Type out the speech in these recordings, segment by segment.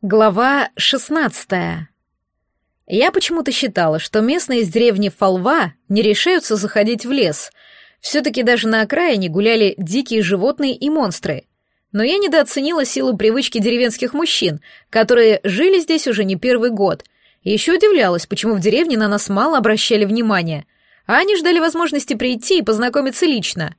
Глава 16. Я почему-то считала, что местные из деревни Фолва не решаются заходить в лес. Все-таки даже на окраине гуляли дикие животные и монстры. Но я недооценила силу привычки деревенских мужчин, которые жили здесь уже не первый год. И еще удивлялась, почему в деревне на нас мало обращали внимания. А они ждали возможности прийти и познакомиться лично.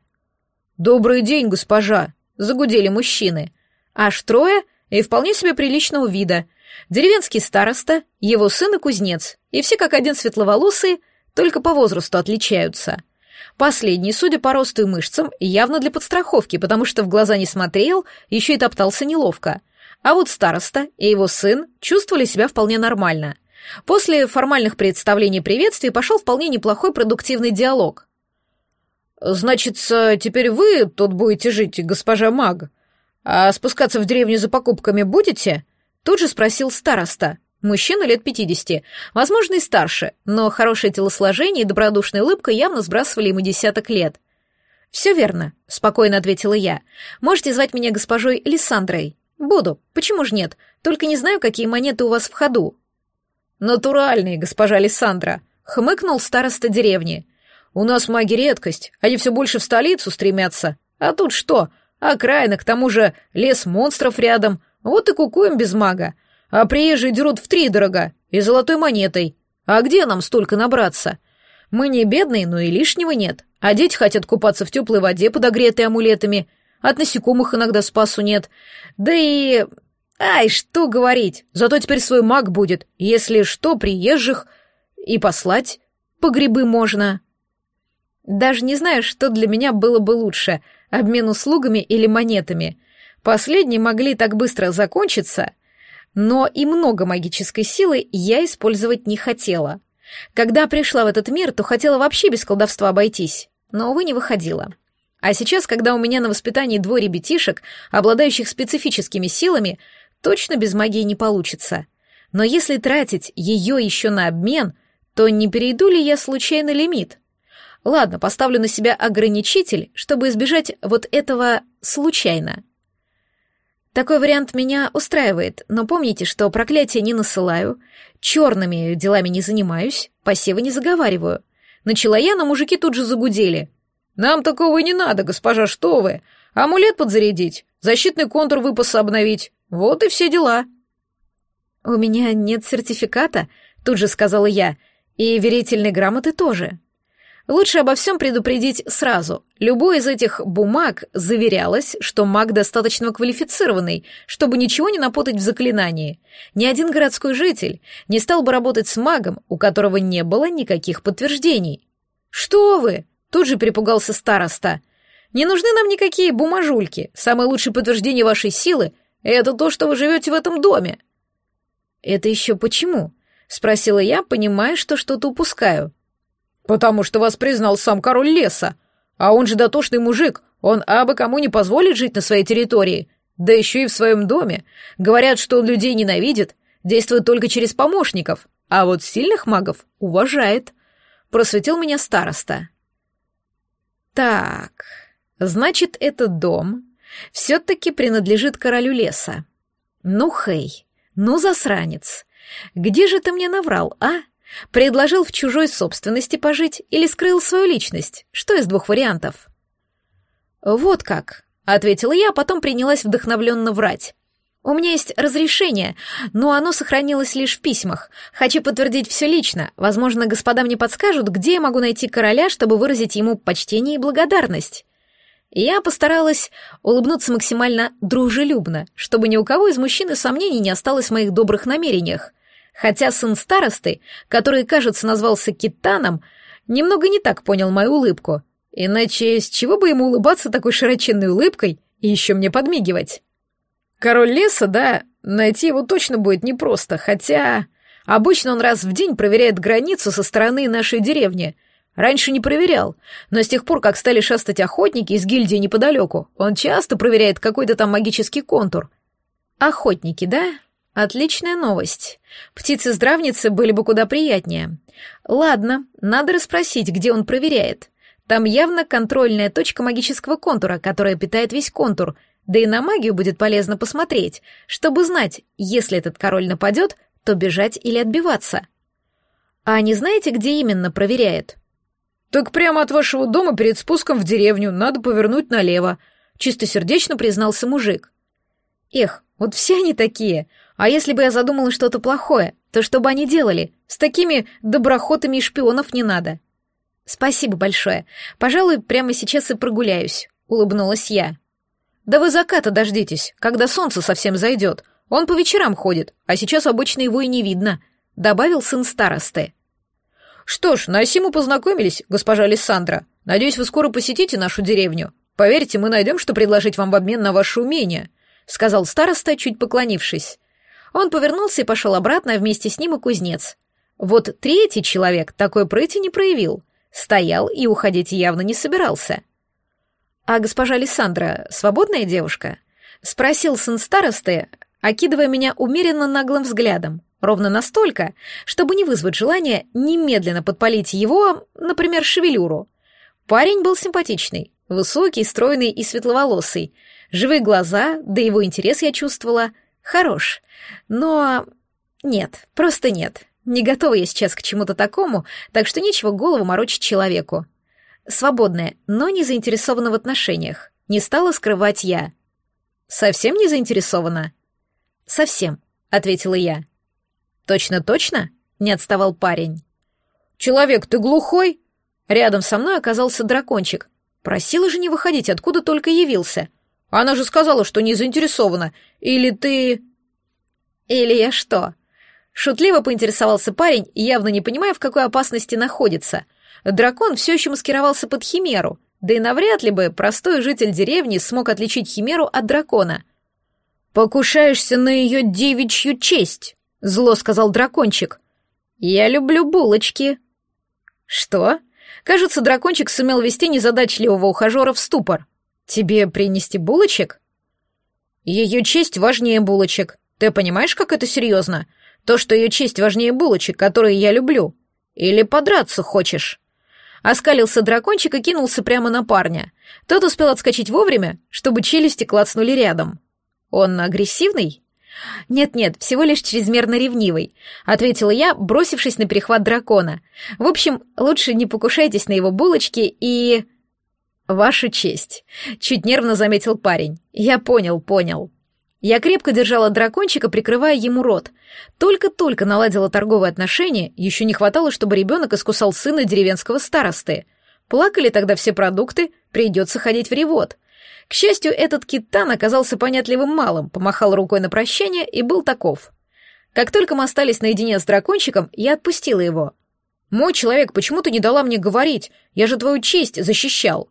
«Добрый день, госпожа!» — загудели мужчины. Аж трое — и вполне себе приличного вида. Деревенский староста, его сын и кузнец, и все как один светловолосые, только по возрасту отличаются. Последний, судя по росту и мышцам, явно для подстраховки, потому что в глаза не смотрел, еще и топтался неловко. А вот староста и его сын чувствовали себя вполне нормально. После формальных представлений приветствий пошел вполне неплохой продуктивный диалог. «Значит, э, теперь вы тут будете жить, госпожа Маг?» А «Спускаться в деревню за покупками будете?» Тут же спросил староста. Мужчина лет пятидесяти, возможно, и старше, но хорошее телосложение и добродушная улыбка явно сбрасывали ему десяток лет. «Все верно», — спокойно ответила я. «Можете звать меня госпожой Лиссандрой?» «Буду. Почему ж нет? Только не знаю, какие монеты у вас в ходу». «Натуральные, госпожа Лиссандра», — хмыкнул староста деревни. «У нас маги редкость, они все больше в столицу стремятся. А тут что? Окраина, к тому же лес монстров рядом. Вот и кукуем без мага. А приезжие дерут в три дорого и золотой монетой. А где нам столько набраться? Мы не бедные, но и лишнего нет. А дети хотят купаться в теплой воде, подогретой амулетами. От насекомых иногда спасу нет. Да и... Ай, что говорить. Зато теперь свой маг будет. Если что, приезжих и послать по грибы можно. Даже не знаю, что для меня было бы лучше — обмен услугами или монетами. Последние могли так быстро закончиться, но и много магической силы я использовать не хотела. Когда пришла в этот мир, то хотела вообще без колдовства обойтись, но, увы, не выходила. А сейчас, когда у меня на воспитании двое ребятишек, обладающих специфическими силами, точно без магии не получится. Но если тратить ее еще на обмен, то не перейду ли я случайно лимит? Ладно, поставлю на себя ограничитель, чтобы избежать вот этого случайно. Такой вариант меня устраивает, но помните, что проклятия не насылаю, черными делами не занимаюсь, посевы не заговариваю. Начала я, но мужики тут же загудели. «Нам такого и не надо, госпожа, что вы! Амулет подзарядить, защитный контур выпаса обновить, вот и все дела». «У меня нет сертификата», — тут же сказала я, — «и верительной грамоты тоже». Лучше обо всем предупредить сразу. Любой из этих бумаг заверялось, что маг достаточно квалифицированный, чтобы ничего не напутать в заклинании. Ни один городской житель не стал бы работать с магом, у которого не было никаких подтверждений. «Что вы!» — тут же перепугался староста. «Не нужны нам никакие бумажульки. Самое лучшее подтверждение вашей силы — это то, что вы живете в этом доме». «Это еще почему?» — спросила я, понимая, что что-то упускаю. — потому что вас признал сам король леса. А он же дотошный мужик, он абы кому не позволит жить на своей территории, да еще и в своем доме. Говорят, что он людей ненавидит, действует только через помощников, а вот сильных магов уважает. Просветил меня староста. Так, значит, этот дом все-таки принадлежит королю леса. Ну, Хей, ну, засранец, где же ты мне наврал, а? Предложил в чужой собственности пожить или скрыл свою личность? Что из двух вариантов? «Вот как», — ответила я, а потом принялась вдохновленно врать. «У меня есть разрешение, но оно сохранилось лишь в письмах. Хочу подтвердить все лично. Возможно, господа мне подскажут, где я могу найти короля, чтобы выразить ему почтение и благодарность». Я постаралась улыбнуться максимально дружелюбно, чтобы ни у кого из мужчин и сомнений не осталось в моих добрых намерениях. Хотя сын старосты, который, кажется, назвался Китаном, немного не так понял мою улыбку. Иначе с чего бы ему улыбаться такой широченной улыбкой и еще мне подмигивать? Король леса, да, найти его точно будет непросто, хотя... Обычно он раз в день проверяет границу со стороны нашей деревни. Раньше не проверял, но с тех пор, как стали шастать охотники из гильдии неподалеку, он часто проверяет какой-то там магический контур. Охотники, да? Отличная новость. Птицы-здравницы были бы куда приятнее. Ладно, надо расспросить, где он проверяет. Там явно контрольная точка магического контура, которая питает весь контур, да и на магию будет полезно посмотреть, чтобы знать, если этот король нападет, то бежать или отбиваться. А не знаете, где именно проверяет? «Так прямо от вашего дома перед спуском в деревню надо повернуть налево», — чистосердечно признался мужик. «Эх, вот все они такие», а если бы я задумала что-то плохое, то что бы они делали? С такими доброхотами и шпионов не надо. Спасибо большое. Пожалуй, прямо сейчас и прогуляюсь, улыбнулась я. Да вы заката дождитесь, когда солнце совсем зайдет. Он по вечерам ходит, а сейчас обычно его и не видно, добавил сын старосты. Что ж, на симу познакомились, госпожа Александра. Надеюсь, вы скоро посетите нашу деревню. Поверьте, мы найдем, что предложить вам в обмен на ваше умение, сказал староста, чуть поклонившись. Он повернулся и пошел обратно, а вместе с ним и кузнец. Вот третий человек такой прыти не проявил. Стоял и уходить явно не собирался. «А госпожа Лиссандра свободная девушка?» — спросил сын старосты, окидывая меня умеренно наглым взглядом, ровно настолько, чтобы не вызвать желания немедленно подпалить его, например, шевелюру. Парень был симпатичный, высокий, стройный и светловолосый. Живые глаза, да его интерес я чувствовала — Хорош. Но... Нет, просто нет. Не готова я сейчас к чему-то такому, так что нечего голову морочить человеку. Свободная, но не заинтересована в отношениях. Не стала скрывать я. Совсем не заинтересована? Совсем, ответила я. Точно-точно? Не отставал парень. Человек, ты глухой? Рядом со мной оказался дракончик. Просила же не выходить, откуда только явился. Она же сказала, что не заинтересована. Или ты...» «Или я что?» Шутливо поинтересовался парень, явно не понимая, в какой опасности находится. Дракон все еще маскировался под химеру, да и навряд ли бы простой житель деревни смог отличить химеру от дракона. «Покушаешься на ее девичью честь», — зло сказал дракончик. «Я люблю булочки». «Что?» Кажется, дракончик сумел вести незадачливого ухажера в ступор. Тебе принести булочек? Ее честь важнее булочек. Ты понимаешь, как это серьезно? То, что ее честь важнее булочек, которые я люблю. Или подраться хочешь? Оскалился дракончик и кинулся прямо на парня. Тот успел отскочить вовремя, чтобы челюсти клацнули рядом. Он агрессивный? «Нет-нет, всего лишь чрезмерно ревнивый», — ответила я, бросившись на перехват дракона. «В общем, лучше не покушайтесь на его булочки и...» «Ваша честь», — чуть нервно заметил парень. «Я понял, понял». Я крепко держала дракончика, прикрывая ему рот. Только-только наладила торговые отношения, еще не хватало, чтобы ребенок искусал сына деревенского старосты. Плакали тогда все продукты, придется ходить в ревод. К счастью, этот китан оказался понятливым малым, помахал рукой на прощание и был таков. Как только мы остались наедине с дракончиком, я отпустила его. «Мой человек, почему ты не дала мне говорить? Я же твою честь защищал!»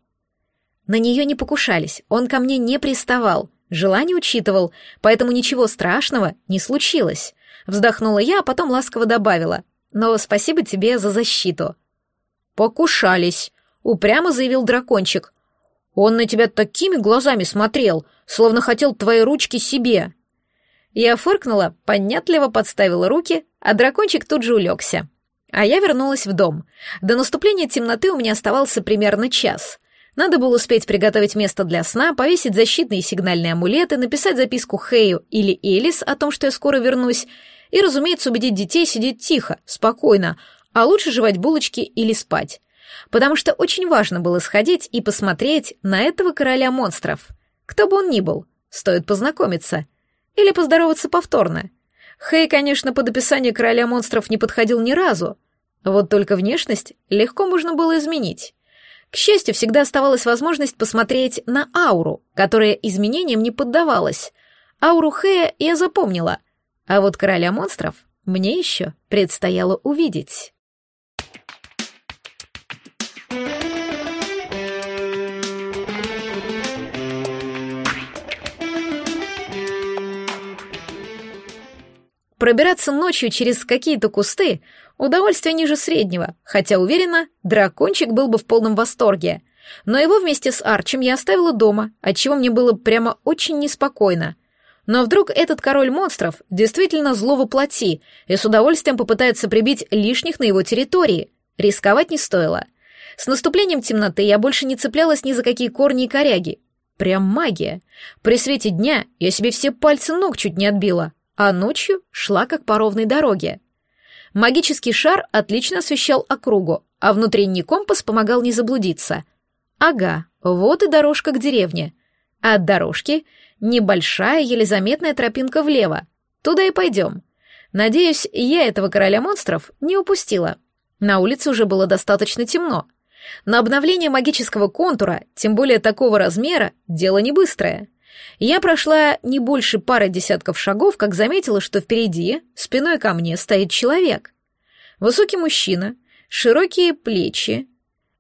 На нее не покушались, он ко мне не приставал, желание учитывал, поэтому ничего страшного не случилось. Вздохнула я, а потом ласково добавила. Но спасибо тебе за защиту. Покушались, упрямо заявил дракончик. Он на тебя такими глазами смотрел, словно хотел твои ручки себе. Я фыркнула, понятливо подставила руки, а дракончик тут же улегся. А я вернулась в дом. До наступления темноты у меня оставался примерно час. Надо было успеть приготовить место для сна, повесить защитные сигнальные амулеты, написать записку Хэю или Элис о том, что я скоро вернусь, и, разумеется, убедить детей сидеть тихо, спокойно, а лучше жевать булочки или спать. Потому что очень важно было сходить и посмотреть на этого короля монстров. Кто бы он ни был, стоит познакомиться. Или поздороваться повторно. Хэй, конечно, под описание короля монстров не подходил ни разу. Вот только внешность легко можно было изменить. К счастью, всегда оставалась возможность посмотреть на ауру, которая изменениям не поддавалась. Ауру Хея я запомнила, а вот короля монстров мне еще предстояло увидеть. Пробираться ночью через какие-то кусты — удовольствие ниже среднего, хотя, уверена, дракончик был бы в полном восторге. Но его вместе с Арчем я оставила дома, отчего мне было прямо очень неспокойно. Но вдруг этот король монстров действительно зло воплоти и с удовольствием попытается прибить лишних на его территории. Рисковать не стоило. С наступлением темноты я больше не цеплялась ни за какие корни и коряги. Прям магия. При свете дня я себе все пальцы ног чуть не отбила, а ночью шла как по ровной дороге. Магический шар отлично освещал округу, а внутренний компас помогал не заблудиться. Ага, вот и дорожка к деревне. А от дорожки небольшая, еле заметная тропинка влево. Туда и пойдем. Надеюсь, я этого короля монстров не упустила. На улице уже было достаточно темно. На обновление магического контура, тем более такого размера, дело не быстрое. Я прошла не больше пары десятков шагов, как заметила, что впереди, спиной ко мне, стоит человек. Высокий мужчина, широкие плечи,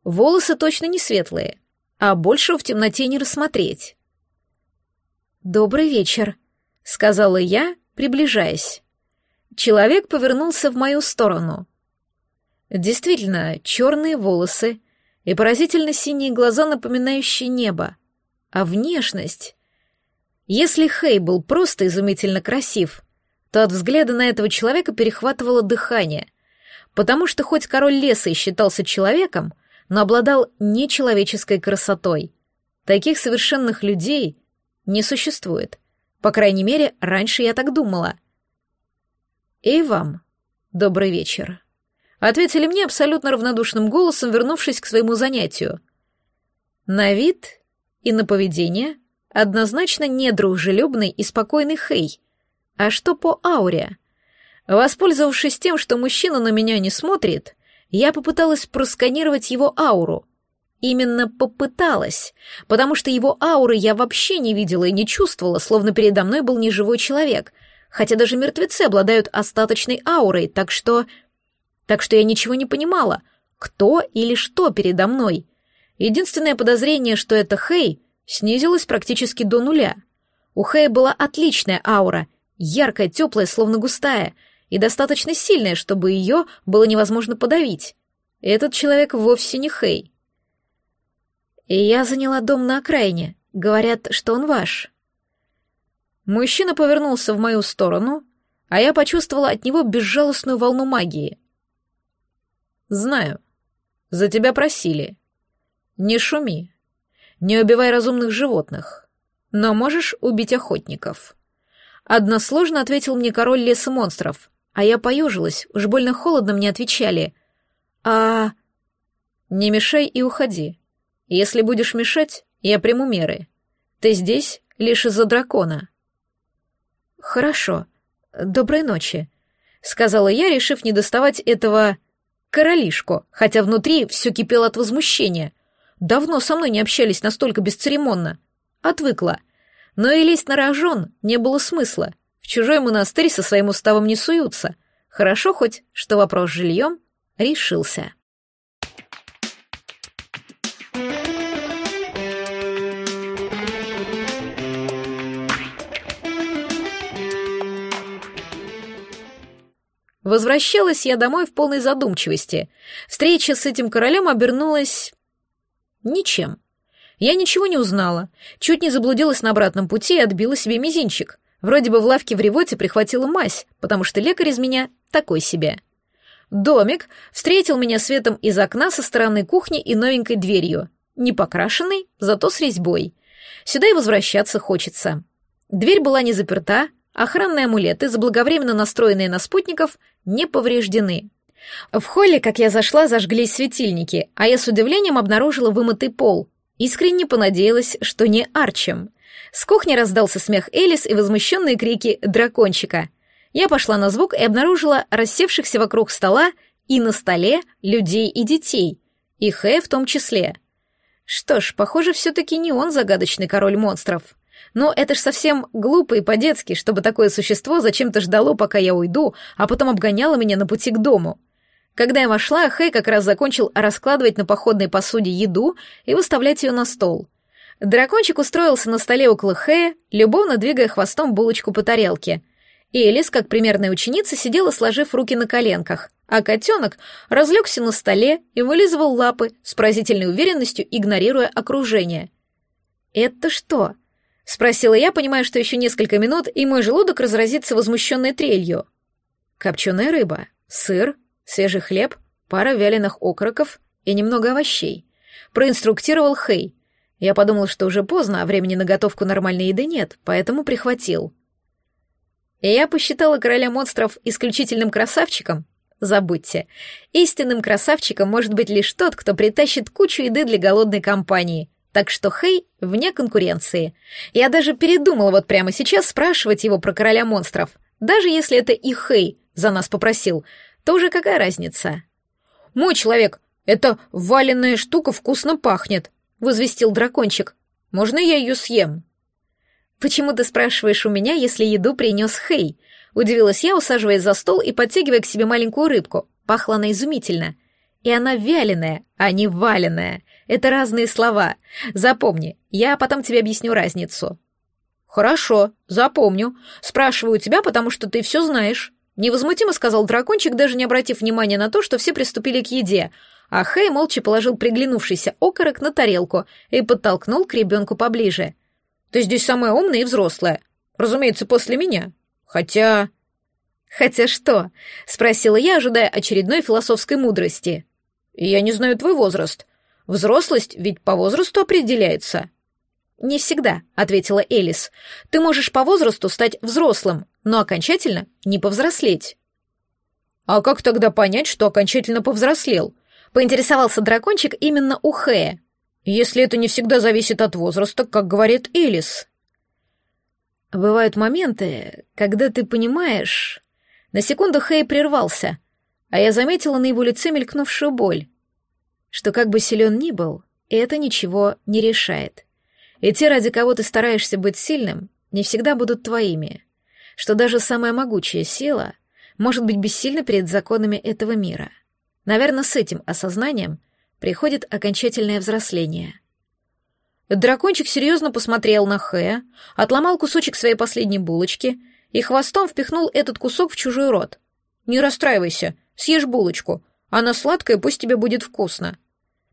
волосы точно не светлые, а больше в темноте не рассмотреть. «Добрый вечер», — сказала я, приближаясь. Человек повернулся в мою сторону. Действительно, черные волосы и поразительно синие глаза, напоминающие небо. А внешность... Если Хей был просто изумительно красив, то от взгляда на этого человека перехватывало дыхание, потому что хоть король леса и считался человеком, но обладал нечеловеческой красотой. Таких совершенных людей не существует. По крайней мере, раньше я так думала. «И вам добрый вечер», — ответили мне абсолютно равнодушным голосом, вернувшись к своему занятию. «На вид и на поведение Однозначно не дружелюбный и спокойный Хей. А что по ауре? Воспользовавшись тем, что мужчина на меня не смотрит, я попыталась просканировать его ауру. Именно попыталась, потому что его ауры я вообще не видела и не чувствовала, словно передо мной был неживой человек, хотя даже мертвецы обладают остаточной аурой, так что... Так что я ничего не понимала, кто или что передо мной. Единственное подозрение, что это Хей, снизилась практически до нуля. У Хэя была отличная аура, яркая, теплая, словно густая, и достаточно сильная, чтобы ее было невозможно подавить. Этот человек вовсе не Хэй. я заняла дом на окраине. Говорят, что он ваш. Мужчина повернулся в мою сторону, а я почувствовала от него безжалостную волну магии. «Знаю. За тебя просили. Не шуми не убивай разумных животных, но можешь убить охотников». Односложно ответил мне король леса монстров, а я поежилась, уж больно холодно мне отвечали. «А...» «Не мешай и уходи. Если будешь мешать, я приму меры. Ты здесь лишь из-за дракона». «Хорошо. Доброй ночи», — сказала я, решив не доставать этого королишку, хотя внутри все кипело от возмущения. Давно со мной не общались настолько бесцеремонно. Отвыкла. Но и лезть на рожон не было смысла. В чужой монастырь со своим уставом не суются. Хорошо хоть, что вопрос с жильем решился. Возвращалась я домой в полной задумчивости. Встреча с этим королем обернулась Ничем. Я ничего не узнала. Чуть не заблудилась на обратном пути и отбила себе мизинчик. Вроде бы в лавке в ревоте прихватила мазь, потому что лекарь из меня такой себе. Домик встретил меня светом из окна со стороны кухни и новенькой дверью. Не покрашенной, зато с резьбой. Сюда и возвращаться хочется. Дверь была не заперта, охранные амулеты, заблаговременно настроенные на спутников, не повреждены. В холле, как я зашла, зажглись светильники, а я с удивлением обнаружила вымытый пол. Искренне понадеялась, что не Арчем. С кухни раздался смех Элис и возмущенные крики дракончика. Я пошла на звук и обнаружила рассевшихся вокруг стола и на столе людей и детей, и Хэ в том числе. Что ж, похоже, все-таки не он загадочный король монстров. Но это ж совсем глупо и по-детски, чтобы такое существо зачем-то ждало, пока я уйду, а потом обгоняло меня на пути к дому. Когда я вошла, Хэй как раз закончил раскладывать на походной посуде еду и выставлять ее на стол. Дракончик устроился на столе около Хэя, любовно двигая хвостом булочку по тарелке. И Элис, как примерная ученица, сидела, сложив руки на коленках, а котенок разлегся на столе и вылизывал лапы с поразительной уверенностью, игнорируя окружение. «Это что?» — спросила я, понимая, что еще несколько минут, и мой желудок разразится возмущенной трелью. «Копченая рыба, сыр, свежий хлеб, пара вяленых окороков и немного овощей. Проинструктировал Хей. Я подумал, что уже поздно, а времени на готовку нормальной еды нет, поэтому прихватил. И я посчитала короля монстров исключительным красавчиком. Забудьте. Истинным красавчиком может быть лишь тот, кто притащит кучу еды для голодной компании. Так что Хей вне конкуренции. Я даже передумала вот прямо сейчас спрашивать его про короля монстров. Даже если это и Хей за нас попросил — то уже какая разница? Мой человек, эта валенная штука вкусно пахнет, возвестил дракончик. Можно я ее съем? Почему ты спрашиваешь у меня, если еду принес Хей? Удивилась я, усаживаясь за стол и подтягивая к себе маленькую рыбку. Пахла она изумительно. И она вяленая, а не валеная. Это разные слова. Запомни, я потом тебе объясню разницу. Хорошо, запомню. Спрашиваю тебя, потому что ты все знаешь. Невозмутимо сказал дракончик, даже не обратив внимания на то, что все приступили к еде, а Хэй молча положил приглянувшийся окорок на тарелку и подтолкнул к ребенку поближе. «Ты здесь самая умная и взрослая. Разумеется, после меня. Хотя...» «Хотя что?» — спросила я, ожидая очередной философской мудрости. «Я не знаю твой возраст. Взрослость ведь по возрасту определяется». «Не всегда», — ответила Элис. «Ты можешь по возрасту стать взрослым, но окончательно не повзрослеть». «А как тогда понять, что окончательно повзрослел?» — поинтересовался дракончик именно у Хэя. «Если это не всегда зависит от возраста, как говорит Элис». «Бывают моменты, когда ты понимаешь...» На секунду Хэй прервался, а я заметила на его лице мелькнувшую боль, что как бы силен ни был, это ничего не решает. И те, ради кого ты стараешься быть сильным, не всегда будут твоими. Что даже самая могучая сила может быть бессильна перед законами этого мира. Наверное, с этим осознанием приходит окончательное взросление. Дракончик серьезно посмотрел на Хэя, отломал кусочек своей последней булочки и хвостом впихнул этот кусок в чужой рот. «Не расстраивайся, съешь булочку. Она сладкая, пусть тебе будет вкусно».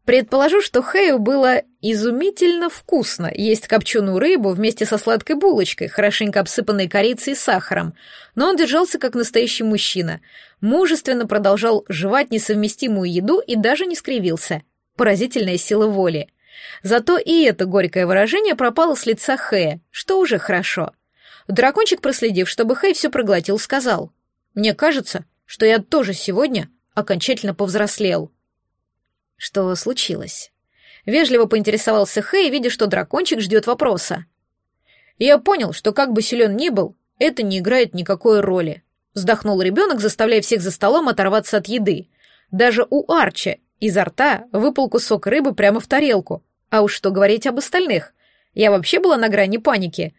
Предположу, что Хэю было изумительно вкусно есть копченую рыбу вместе со сладкой булочкой, хорошенько обсыпанной корицей и сахаром, но он держался как настоящий мужчина, мужественно продолжал жевать несовместимую еду и даже не скривился. Поразительная сила воли. Зато и это горькое выражение пропало с лица Хэя, что уже хорошо. Дракончик, проследив, чтобы Хэй все проглотил, сказал, «Мне кажется, что я тоже сегодня окончательно повзрослел». Что случилось? Вежливо поинтересовался Хэй, видя, что дракончик ждет вопроса. Я понял, что как бы силен ни был, это не играет никакой роли. Вздохнул ребенок, заставляя всех за столом оторваться от еды. Даже у Арча изо рта выпал кусок рыбы прямо в тарелку. А уж что говорить об остальных? Я вообще была на грани паники.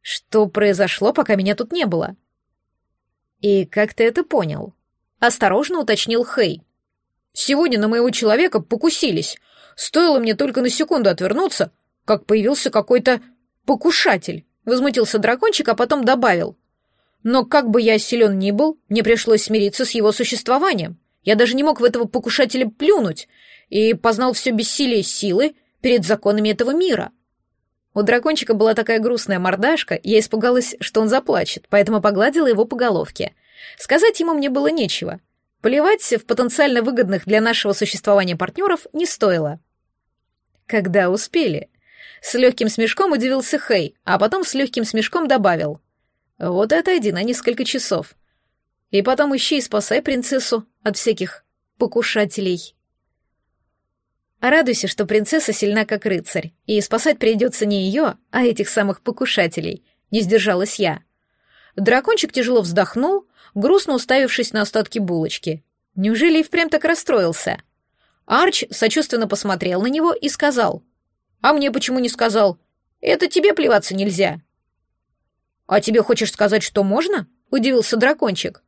Что произошло, пока меня тут не было? И как ты это понял? Осторожно уточнил Хей. Сегодня на моего человека покусились. Стоило мне только на секунду отвернуться, как появился какой-то покушатель. Возмутился дракончик, а потом добавил. Но как бы я силен ни был, мне пришлось смириться с его существованием. Я даже не мог в этого покушателя плюнуть и познал все бессилие силы перед законами этого мира. У дракончика была такая грустная мордашка, я испугалась, что он заплачет, поэтому погладила его по головке. Сказать ему мне было нечего — Поливать в потенциально выгодных для нашего существования партнеров не стоило. Когда успели? С легким смешком удивился Хей, а потом с легким смешком добавил. Вот и отойди на несколько часов. И потом ищи и спасай принцессу от всяких покушателей. Радуйся, что принцесса сильна как рыцарь, и спасать придется не ее, а этих самых покушателей, не сдержалась я. Дракончик тяжело вздохнул, грустно уставившись на остатки булочки. Неужели и впрямь так расстроился? Арч сочувственно посмотрел на него и сказал. «А мне почему не сказал? Это тебе плеваться нельзя». «А тебе хочешь сказать, что можно?» — удивился дракончик.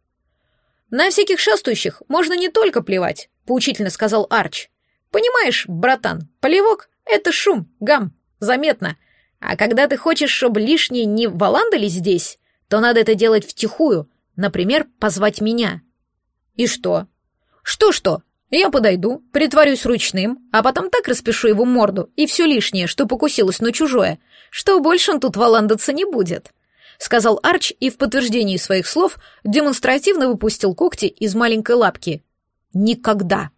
«На всяких шастающих можно не только плевать», — поучительно сказал Арч. «Понимаешь, братан, плевок — это шум, гам, заметно. А когда ты хочешь, чтобы лишние не валандались здесь, то надо это делать втихую, Например, позвать меня. И что? Что-что? Я подойду, притворюсь ручным, а потом так распишу его морду и все лишнее, что покусилось на чужое, что больше он тут валандаться не будет», — сказал Арч и в подтверждении своих слов демонстративно выпустил когти из маленькой лапки. «Никогда!»